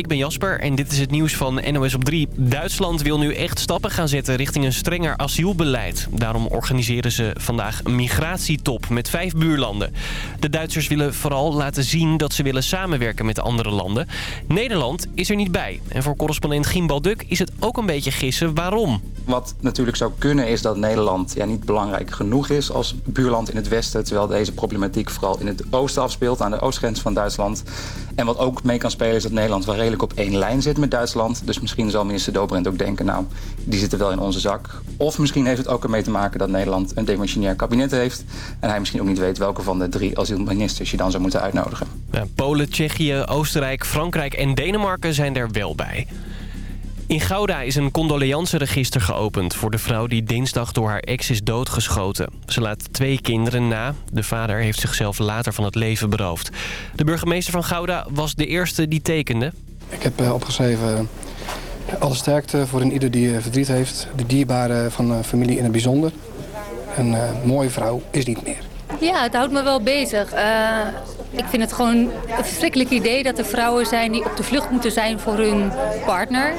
ik ben Jasper en dit is het nieuws van NOS op 3. Duitsland wil nu echt stappen gaan zetten richting een strenger asielbeleid. Daarom organiseren ze vandaag een migratietop met vijf buurlanden. De Duitsers willen vooral laten zien dat ze willen samenwerken met andere landen. Nederland is er niet bij. En voor correspondent Gimbal Duk is het ook een beetje gissen waarom. Wat natuurlijk zou kunnen is dat Nederland ja, niet belangrijk genoeg is als buurland in het westen. Terwijl deze problematiek vooral in het oosten afspeelt, aan de oostgrens van Duitsland. En wat ook mee kan spelen is dat Nederland wel op één lijn zit met Duitsland. Dus misschien zal minister Dobrindt ook denken, nou, die zitten wel in onze zak. Of misschien heeft het ook ermee te maken dat Nederland een demissionair kabinet heeft. En hij misschien ook niet weet welke van de drie asielministers je dan zou moeten uitnodigen. Polen, Tsjechië, Oostenrijk, Frankrijk en Denemarken zijn er wel bij. In Gouda is een condoleanceregister geopend voor de vrouw die dinsdag door haar ex is doodgeschoten. Ze laat twee kinderen na. De vader heeft zichzelf later van het leven beroofd. De burgemeester van Gouda was de eerste die tekende. Ik heb eh, opgeschreven alle sterkte voor een ieder die eh, verdriet heeft. De dierbare van familie in het bijzonder. Een mooie vrouw is niet meer. Ja, het houdt me wel bezig. Ik vind het gewoon een verschrikkelijk idee dat er vrouwen zijn die op de vlucht moeten zijn voor hun partner.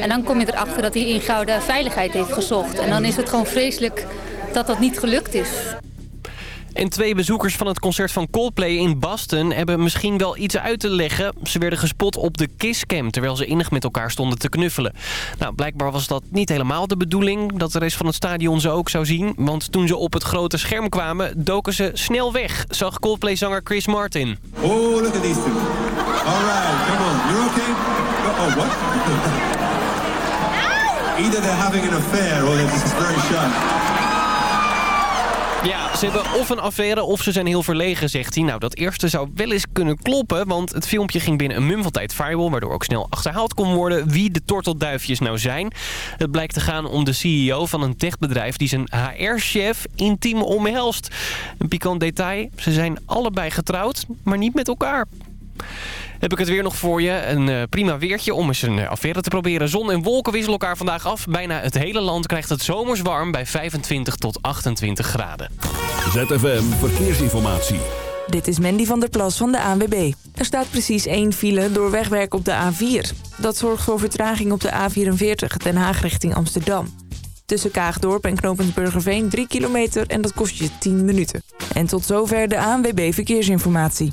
En dan kom je erachter dat hij in Gouda veiligheid heeft gezocht. En dan is het gewoon vreselijk dat dat niet gelukt is. En twee bezoekers van het concert van Coldplay in Boston hebben misschien wel iets uit te leggen. Ze werden gespot op de Kisscam terwijl ze innig met elkaar stonden te knuffelen. Nou, blijkbaar was dat niet helemaal de bedoeling dat de rest van het stadion ze ook zou zien. Want toen ze op het grote scherm kwamen, doken ze snel weg, zag Coldplay-zanger Chris Martin. Oh, look at these two. All right, come on. You're okay? Oh, what? Either they're having an affair or just very shy. Ja, ze hebben of een affaire of ze zijn heel verlegen, zegt hij. Nou, dat eerste zou wel eens kunnen kloppen, want het filmpje ging binnen een mum van tijd viral... waardoor ook snel achterhaald kon worden wie de tortelduifjes nou zijn. Het blijkt te gaan om de CEO van een techbedrijf die zijn HR-chef intiem omhelst. Een pikant detail, ze zijn allebei getrouwd, maar niet met elkaar. Heb ik het weer nog voor je. Een uh, prima weertje om eens een uh, affaire te proberen. Zon en wolken wisselen elkaar vandaag af. Bijna het hele land krijgt het zomers warm bij 25 tot 28 graden. ZFM Verkeersinformatie. Dit is Mandy van der Plas van de ANWB. Er staat precies één file door wegwerk op de A4. Dat zorgt voor vertraging op de A44 Den Haag richting Amsterdam. Tussen Kaagdorp en Knopensburgerveen 3 kilometer en dat kost je 10 minuten. En tot zover de ANWB Verkeersinformatie.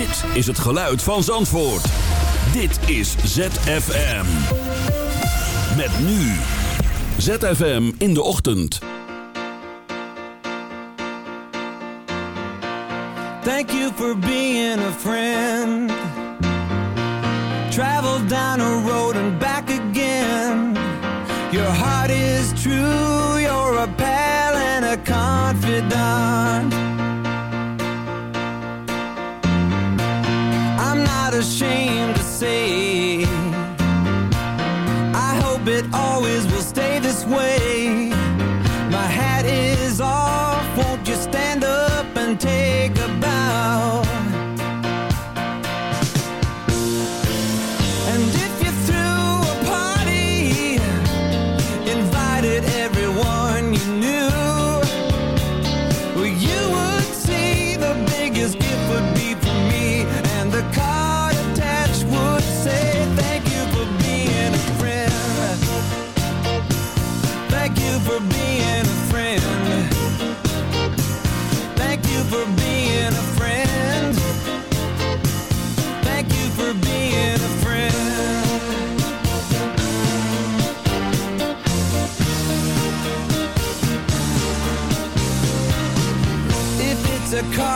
Dit is het geluid van Zandvoort. Dit is ZFM. Met nu. ZFM in de ochtend. Thank you for being a friend. Travel down a road and back again. Your heart is true, you're a pal and a confidant. Ashamed to say I hope it always will stay this way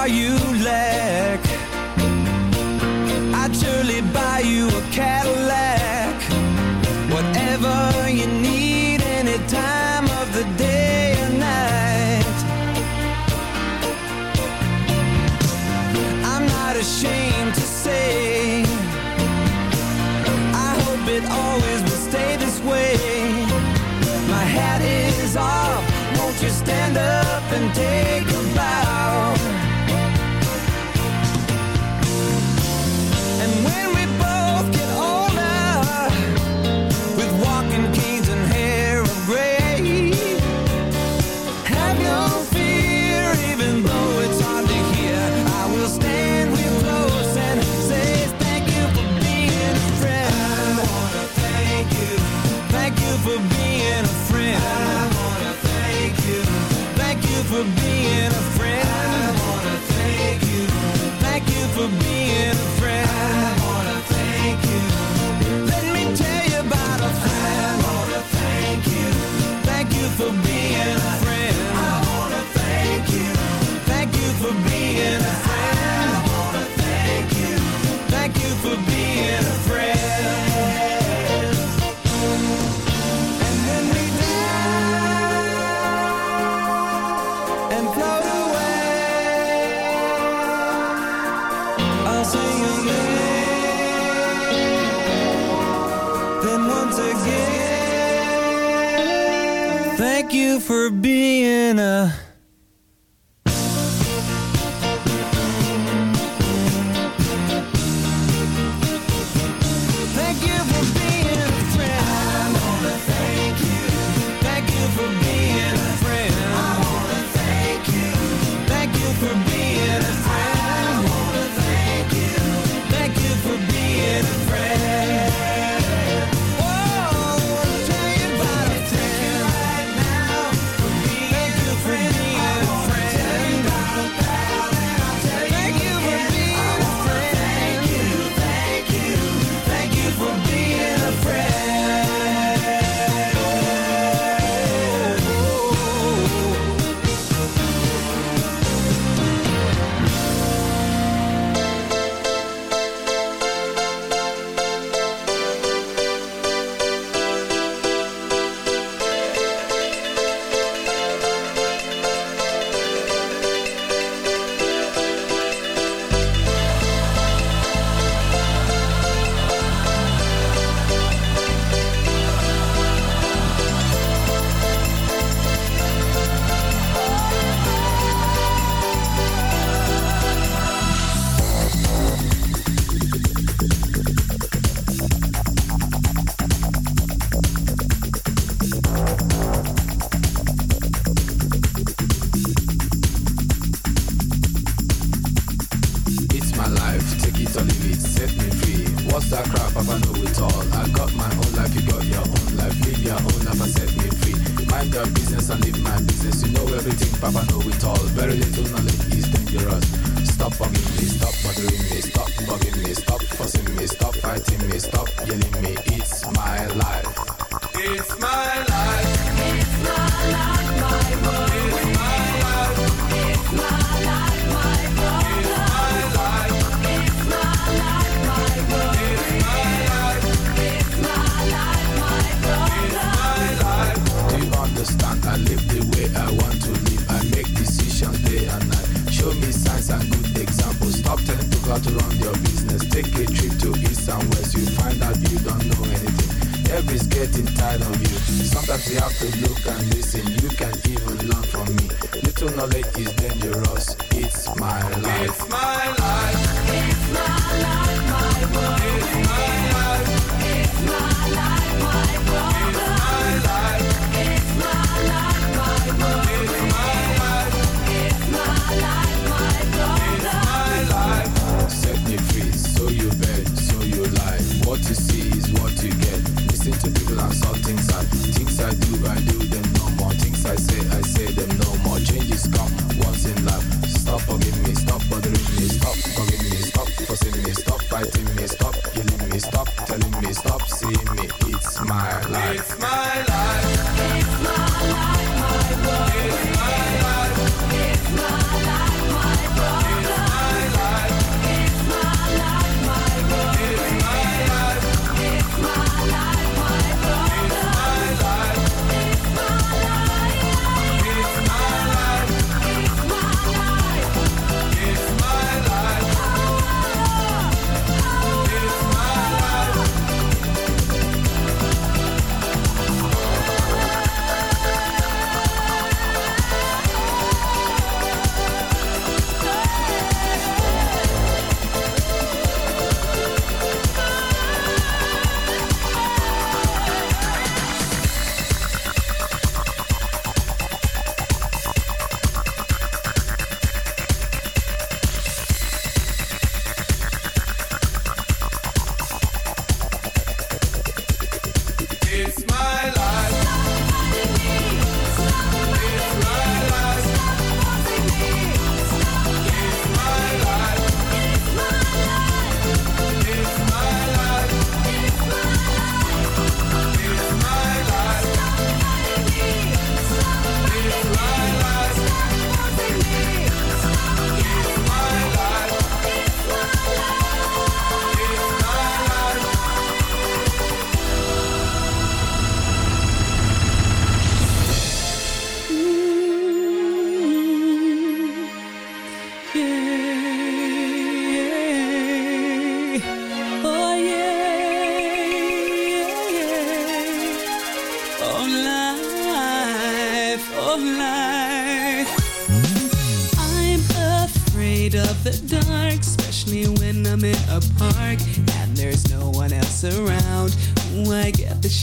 you lack for being a in love.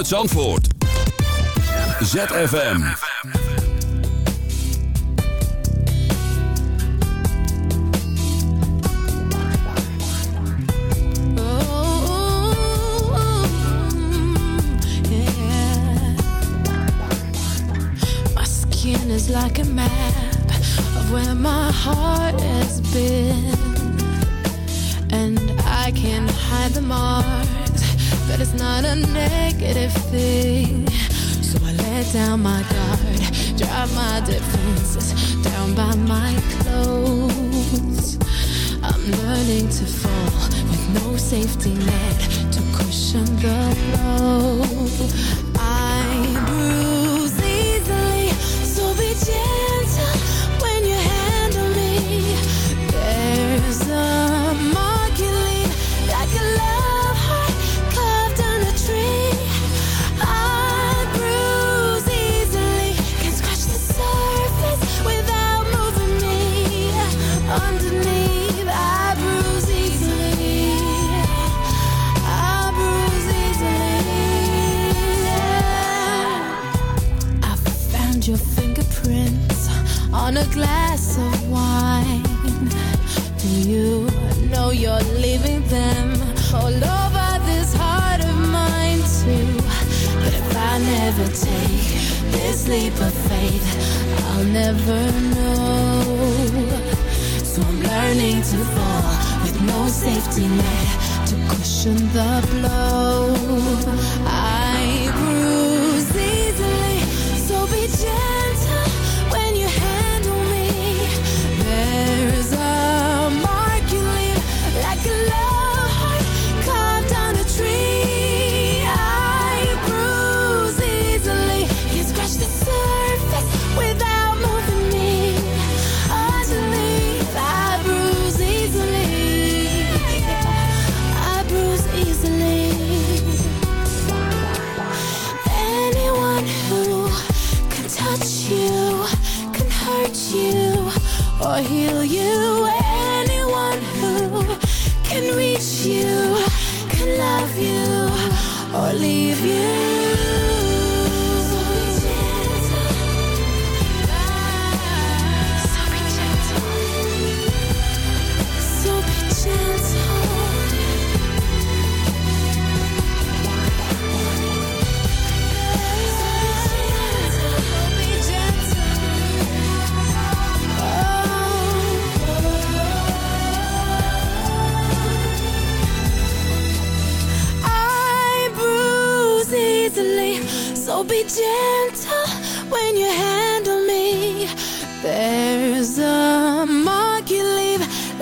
vanuit Zandvoort. ZFM. Is like a map of where my heart has been, and I can hide the mark but it's not a negative thing. So I let down my guard, drop my defenses down by my clothes. I'm learning to fall with no safety net to cushion the blow. sleep of faith. I'll never know. So I'm learning to fall With no safety net To cushion the blow. I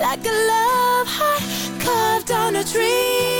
like a love heart carved on a tree.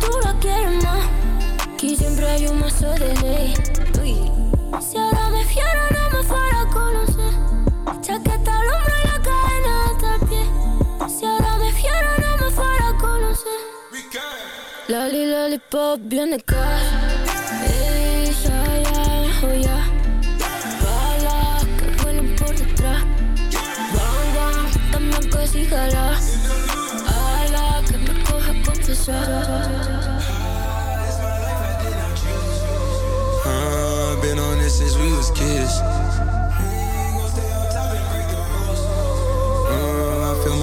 Tú la quieres más. Aquí siempre hay un mazo de ley. Uy. Si ahora me fiero no me fuera a conocer. Chaqueta al hombro y la cadena hasta el pie. Si ahora me fiero no me fuera a conocer. Loli, lollipop, bien de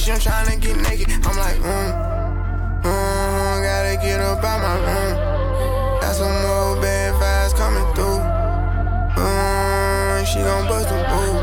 shit, I'm tryna get naked. I'm like, mm, mm, gotta get up out my room. Got some more bad vibes coming through. Mm, she gon' bust a move,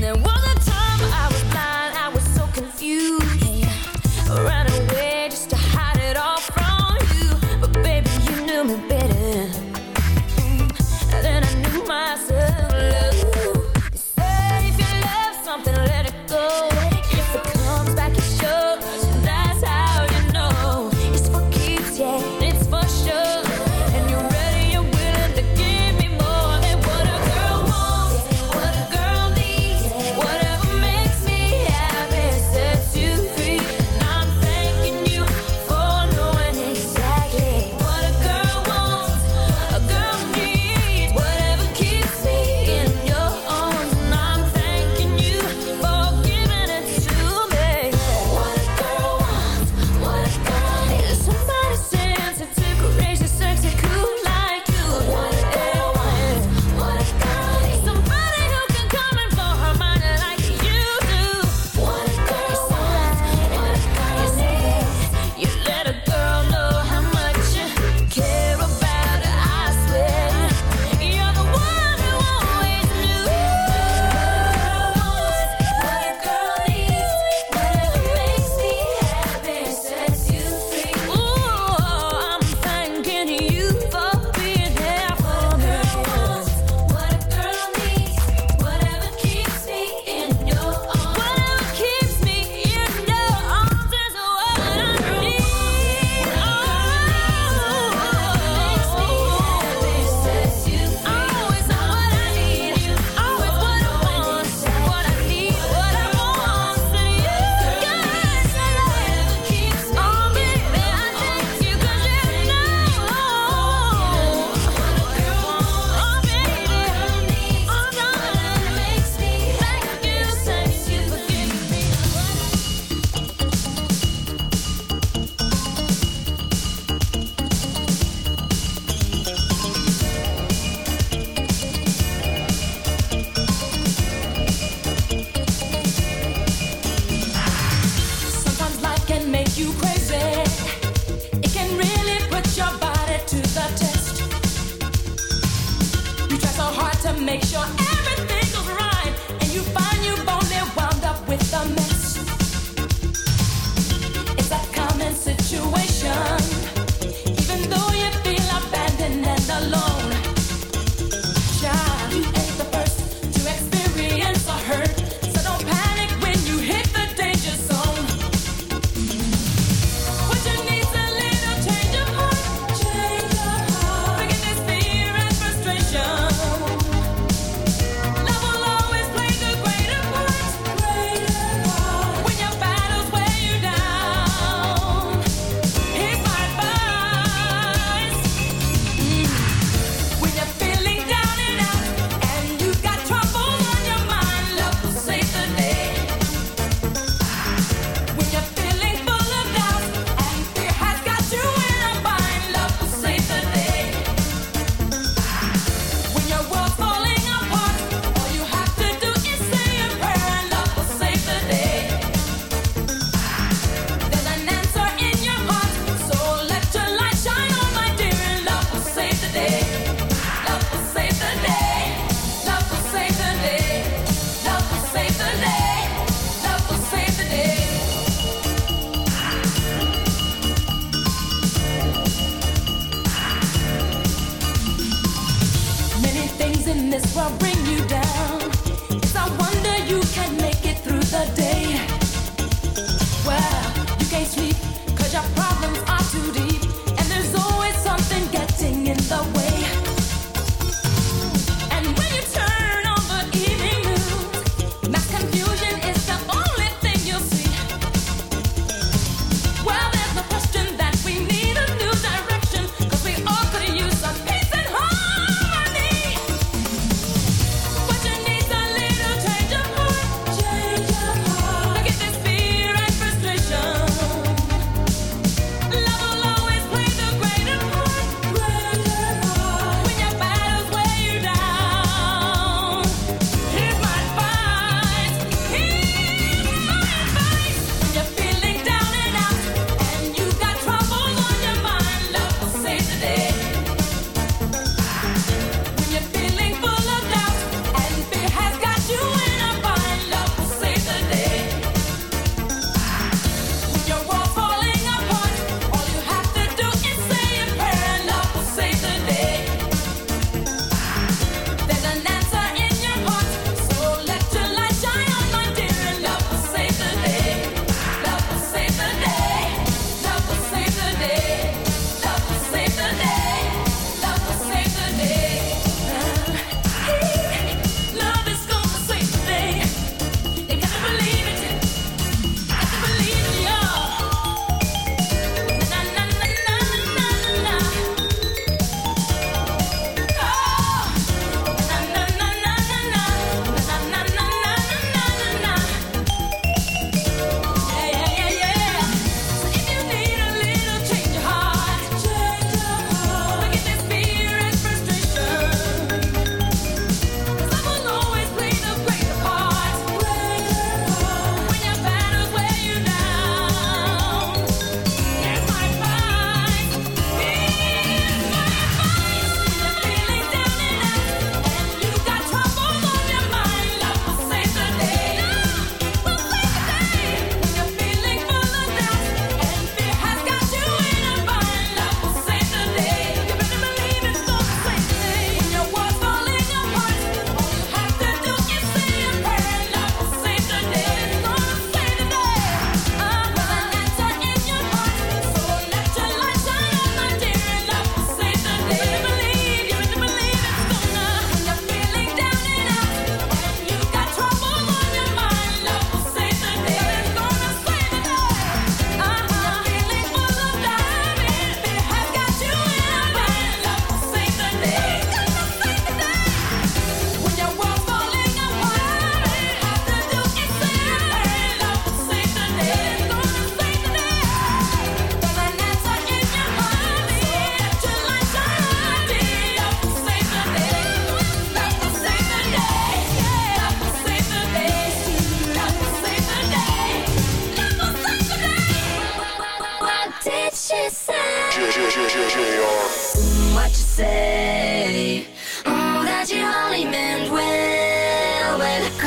There was a time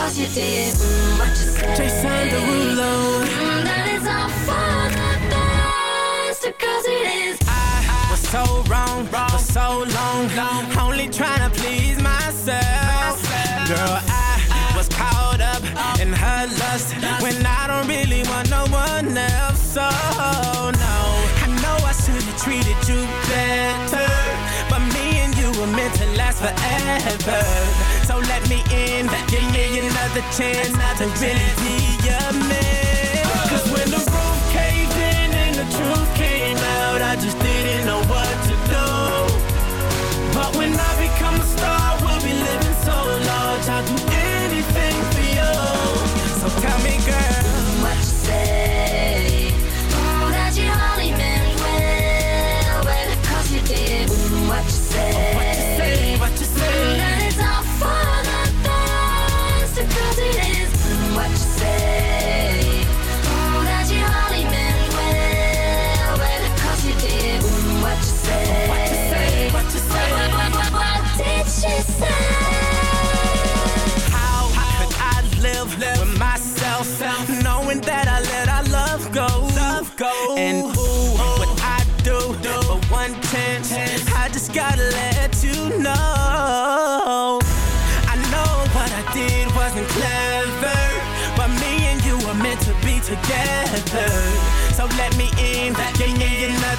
Cause you did what you said all for the best Cause it is. I was so wrong, wrong. For so long, Only please myself. Girl, I, was caught up, in her lust When I don't really want no one else. So, no. I know I should have treated you better But me and you were meant to last forever let me in. Give me another chance to really be your man. Cause when the roof caved in and the truth came out, I just didn't know what to do. But when I become a star, we'll be living so large. I'll do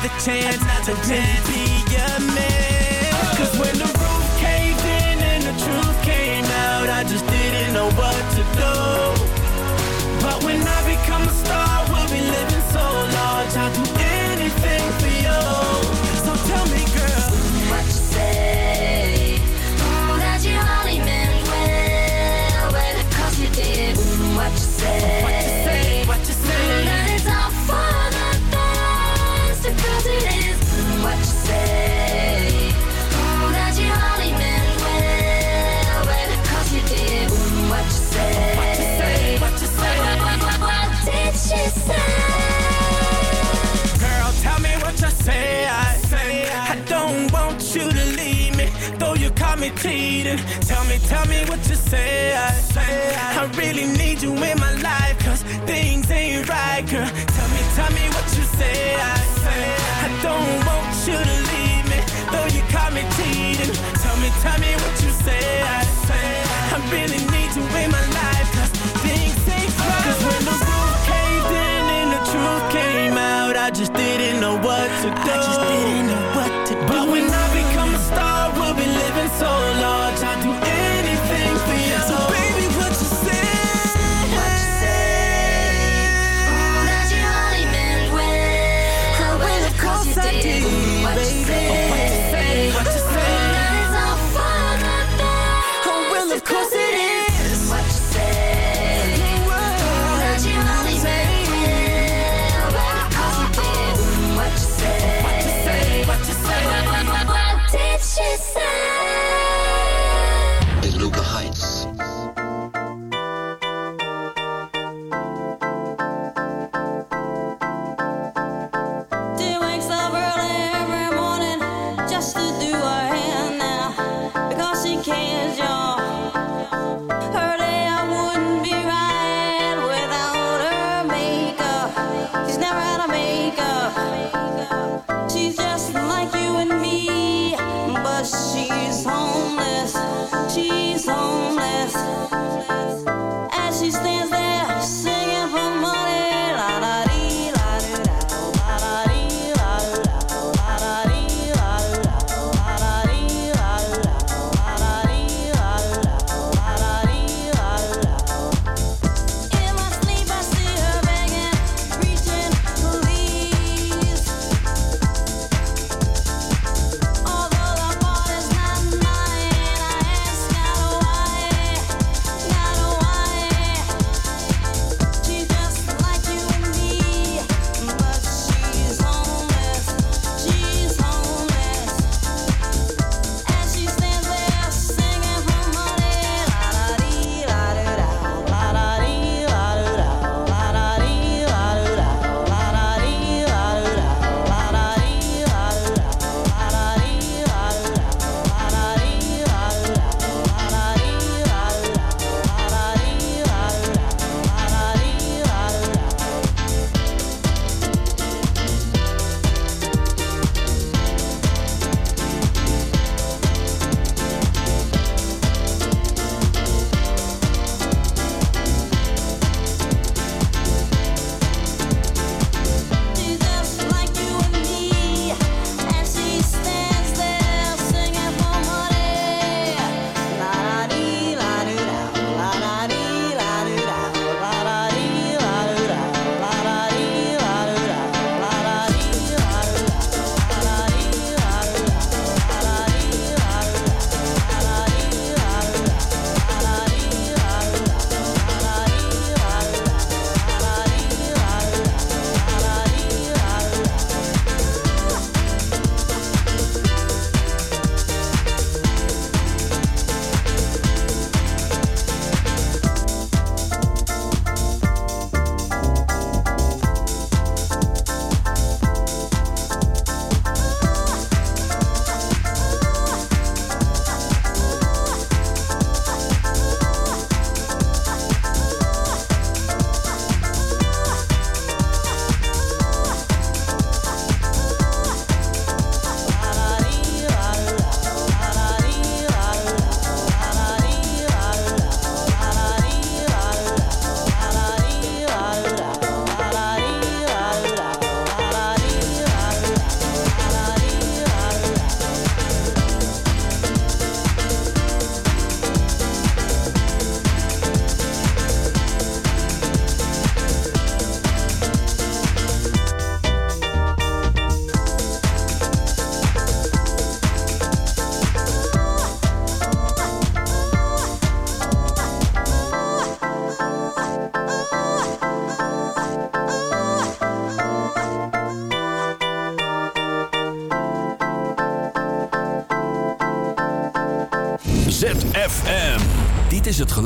another chance another to chance. be a man.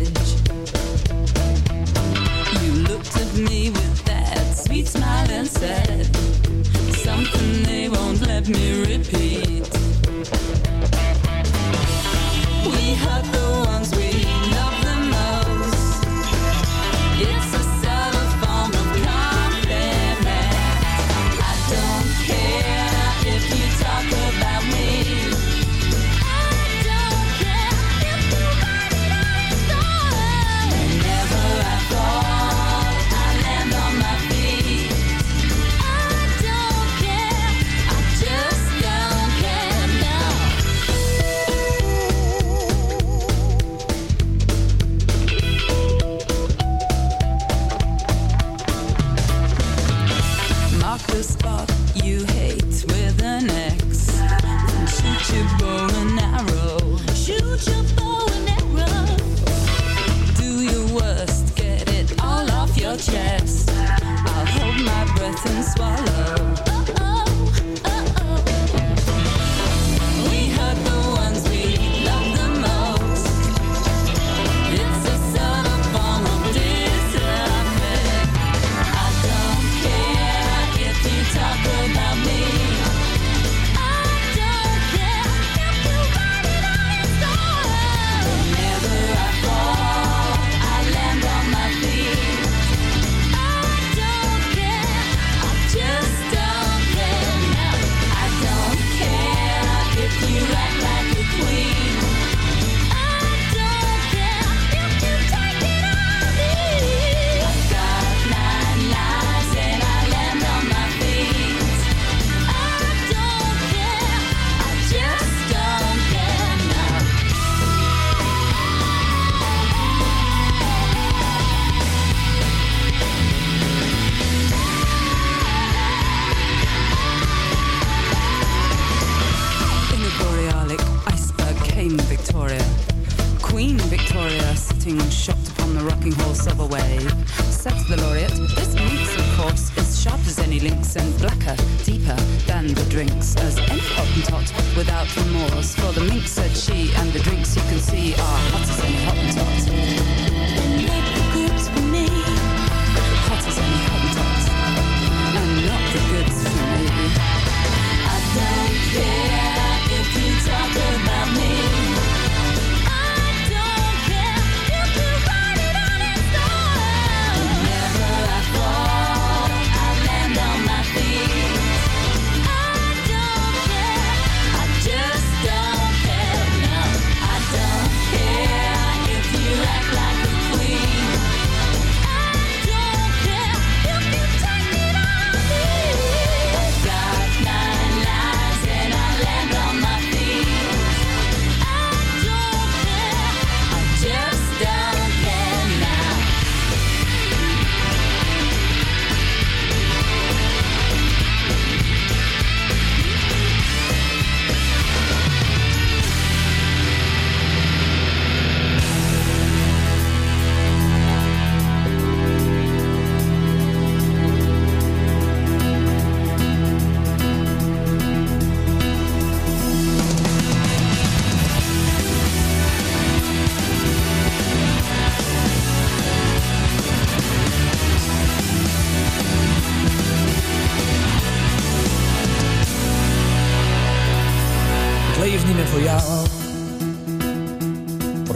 edge. You looked at me with that sweet smile and said, Something they won't let me repeat.